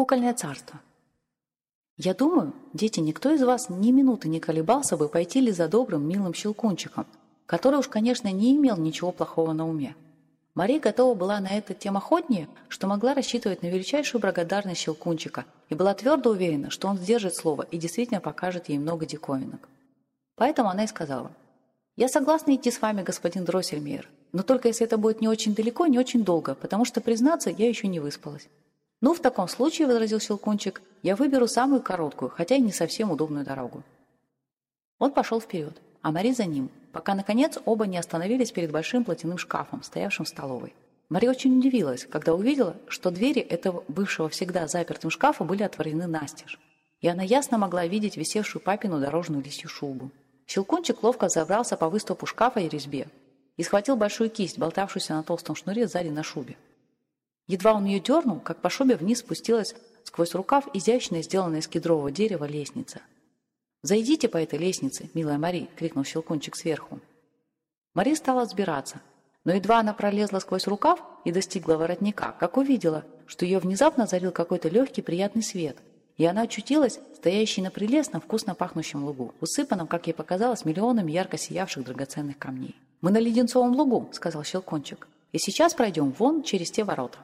Кукольное царство. Я думаю, дети, никто из вас ни минуты не колебался бы, пойти ли за добрым, милым щелкунчиком, который уж, конечно, не имел ничего плохого на уме. Мария готова была на это тем охотнее, что могла рассчитывать на величайшую благодарность Щелкунчика и была твердо уверена, что он сдержит слово и действительно покажет ей много диковинок. Поэтому она и сказала, «Я согласна идти с вами, господин Дроссельмейер, но только если это будет не очень далеко, не очень долго, потому что, признаться, я еще не выспалась». «Ну, в таком случае, — возразил Щелкунчик, — я выберу самую короткую, хотя и не совсем удобную дорогу». Он пошел вперед, а Мари за ним, пока, наконец, оба не остановились перед большим платяным шкафом, стоявшим в столовой. Мари очень удивилась, когда увидела, что двери этого бывшего всегда запертым шкафа были отворены настежь. И она ясно могла видеть висевшую папину дорожную лисью шубу. Щелкунчик ловко забрался по выступу шкафа и резьбе и схватил большую кисть, болтавшуюся на толстом шнуре сзади на шубе. Едва он ее дернул, как по шубе вниз спустилась сквозь рукав изящная, сделанная из кедрового дерева лестница – «Зайдите по этой лестнице, милая Мари!» — крикнул Щелкунчик сверху. Мари стала взбираться, но едва она пролезла сквозь рукав и достигла воротника, как увидела, что ее внезапно зарил какой-то легкий приятный свет, и она очутилась стоящей на прелестном, вкусно пахнущем лугу, усыпанном, как ей показалось, миллионами ярко сиявших драгоценных камней. «Мы на Леденцовом лугу», — сказал Щелкунчик, — «и сейчас пройдем вон через те ворота».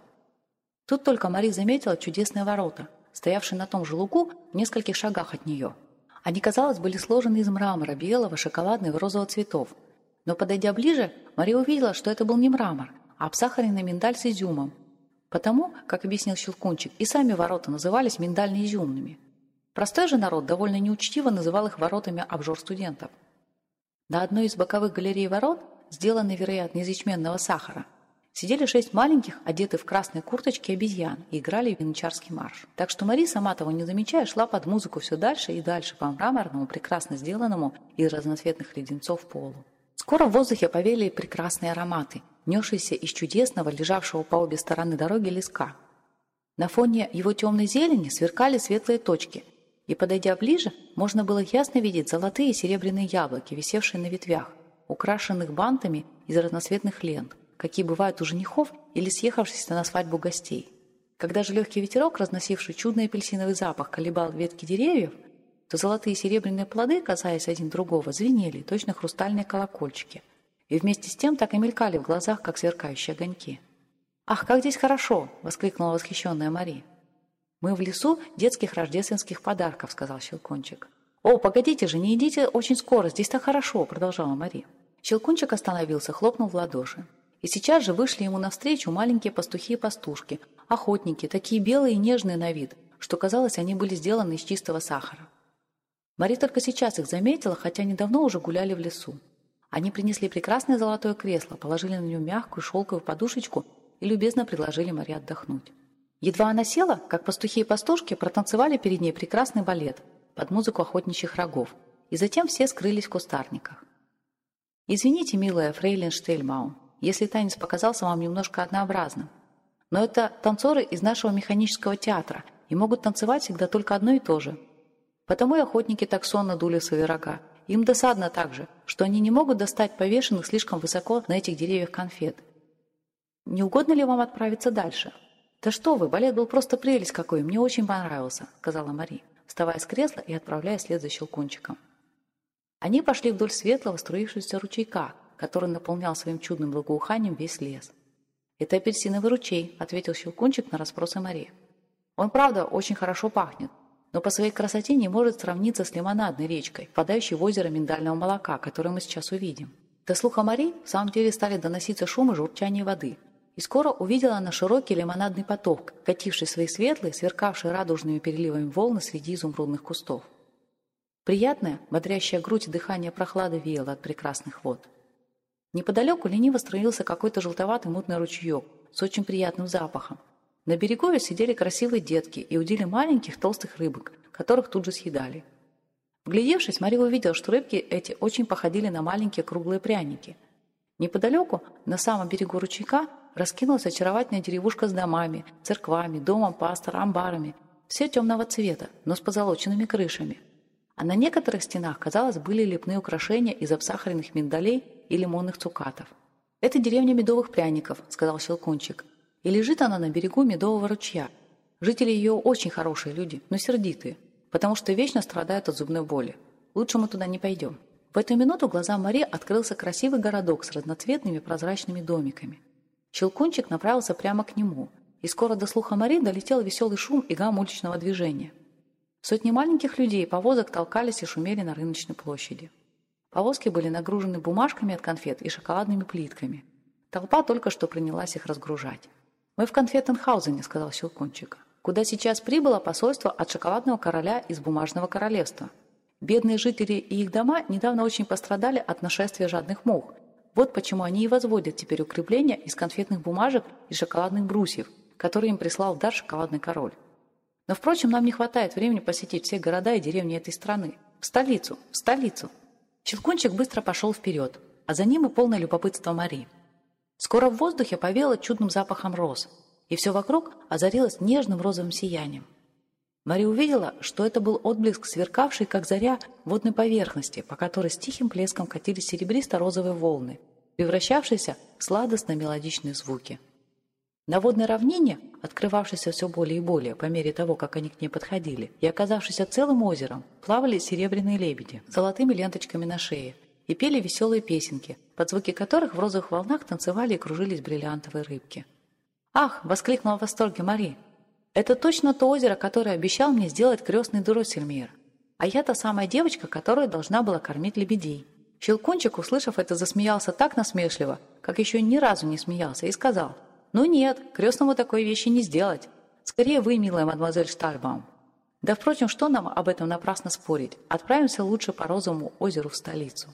Тут только Мари заметила чудесные ворота, стоявшие на том же лугу в нескольких шагах от нее — они, казалось, были сложены из мрамора, белого, шоколадного и розового цветов. Но, подойдя ближе, Мария увидела, что это был не мрамор, а обсахаренный миндаль с изюмом. Потому, как объяснил Щелкунчик, и сами ворота назывались миндально-изюмными. Простой же народ довольно неучтиво называл их воротами обжор студентов. На одной из боковых галерей ворот, сделанной, вероятно, из ячменного сахара, Сидели шесть маленьких, одетых в красные курточки обезьян, и играли венчарский марш. Так что Мари, сама того не замечая, шла под музыку все дальше и дальше по мраморному, прекрасно сделанному из разноцветных леденцов полу. Скоро в воздухе повели прекрасные ароматы, несшиеся из чудесного, лежавшего по обе стороны дороги леска. На фоне его темной зелени сверкали светлые точки, и, подойдя ближе, можно было ясно видеть золотые и серебряные яблоки, висевшие на ветвях, украшенных бантами из разноцветных лент – какие бывают у женихов или съехавшихся на свадьбу гостей. Когда же легкий ветерок, разносивший чудный апельсиновый запах, колебал ветки деревьев, то золотые и серебряные плоды, касаясь один другого, звенели, точно хрустальные колокольчики, и вместе с тем так и мелькали в глазах, как сверкающие огоньки. «Ах, как здесь хорошо!» — воскликнула восхищенная Мари. «Мы в лесу детских рождественских подарков», — сказал Щелкунчик. «О, погодите же, не идите очень скоро, здесь так хорошо», — продолжала Мари. Щелкунчик остановился, хлопнул в ладоши. И сейчас же вышли ему навстречу маленькие пастухи и пастушки, охотники, такие белые и нежные на вид, что казалось, они были сделаны из чистого сахара. Мари только сейчас их заметила, хотя они давно уже гуляли в лесу. Они принесли прекрасное золотое кресло, положили на нее мягкую шелковую подушечку и любезно предложили Мари отдохнуть. Едва она села, как пастухи и пастушки протанцевали перед ней прекрасный балет под музыку охотничьих рогов, и затем все скрылись в кустарниках. «Извините, милая фрейлин Штельмаун, если танец показался вам немножко однообразным. Но это танцоры из нашего механического театра и могут танцевать всегда только одно и то же. Потому и охотники так сонно дули свои рога. Им досадно также, что они не могут достать повешенных слишком высоко на этих деревьях конфет. Не угодно ли вам отправиться дальше? Да что вы, балет был просто прелесть какой, мне очень понравился, сказала Мари, вставая с кресла и отправляя след за щелкунчиком. Они пошли вдоль светлого струившегося ручейка, который наполнял своим чудным благоуханием весь лес. «Это апельсиновый ручей», — ответил Щелкунчик на расспросы Мари. «Он, правда, очень хорошо пахнет, но по своей красоте не может сравниться с лимонадной речкой, впадающей в озеро миндального молока, которое мы сейчас увидим». До слуха Мари в самом деле стали доноситься шум и журчание воды, и скоро увидела она широкий лимонадный поток, кативший свои светлые, сверкавшие радужными переливами волны среди изумрудных кустов. Приятная, бодрящая грудь дыхание прохлады веяло от прекрасных вод. Неподалеку лениво строился какой-то желтоватый мутный ручеек с очень приятным запахом. На берегу сидели красивые детки и удили маленьких толстых рыбок, которых тут же съедали. Вглядевшись, Мария увидела, что рыбки эти очень походили на маленькие круглые пряники. Неподалеку, на самом берегу ручейка, раскинулась очаровательная деревушка с домами, церквами, домом пастора, амбарами. Все темного цвета, но с позолоченными крышами. А на некоторых стенах, казалось, были лепные украшения из обсахаренных миндалей и лимонных цукатов. «Это деревня медовых пряников», — сказал Щелкунчик. «И лежит она на берегу медового ручья. Жители ее очень хорошие люди, но сердитые, потому что вечно страдают от зубной боли. Лучше мы туда не пойдем. В эту минуту глаза Мари открылся красивый городок с разноцветными прозрачными домиками. Щелкунчик направился прямо к нему, и скоро до слуха Мари долетел веселый шум и гам уличного движения. Сотни маленьких людей повозок толкались и шумели на рыночной площади. Повозки были нагружены бумажками от конфет и шоколадными плитками. Толпа только что принялась их разгружать. «Мы в Конфеттенхаузене», — сказал Щелкунчик, «куда сейчас прибыло посольство от шоколадного короля из бумажного королевства. Бедные жители и их дома недавно очень пострадали от нашествия жадных мух. Вот почему они и возводят теперь укрепления из конфетных бумажек и шоколадных брусьев, которые им прислал в дар шоколадный король. Но, впрочем, нам не хватает времени посетить все города и деревни этой страны. В столицу, в столицу!» Щелкунчик быстро пошел вперед, а за ним и полное любопытство Мари. Скоро в воздухе повеяло чудным запахом роз, и все вокруг озарилось нежным розовым сиянием. Мари увидела, что это был отблеск сверкавшей, как заря, водной поверхности, по которой с тихим плеском катились серебристо-розовые волны, превращавшиеся в сладостно-мелодичные звуки. На водной равнине, открывавшейся все более и более по мере того, как они к ней подходили, и оказавшейся целым озером, плавали серебряные лебеди с золотыми ленточками на шее и пели веселые песенки, под звуки которых в розовых волнах танцевали и кружились бриллиантовые рыбки. «Ах!» — воскликнула в восторге Мари. «Это точно то озеро, которое обещал мне сделать крестный Дуроссельмир. А я та самая девочка, которая должна была кормить лебедей». Щелкунчик, услышав это, засмеялся так насмешливо, как еще ни разу не смеялся, и сказал — ну нет, крестному такой вещи не сделать. Скорее вы, милая мадемуазель Штальбаум. Да, впрочем, что нам об этом напрасно спорить? Отправимся лучше по Розовому озеру в столицу.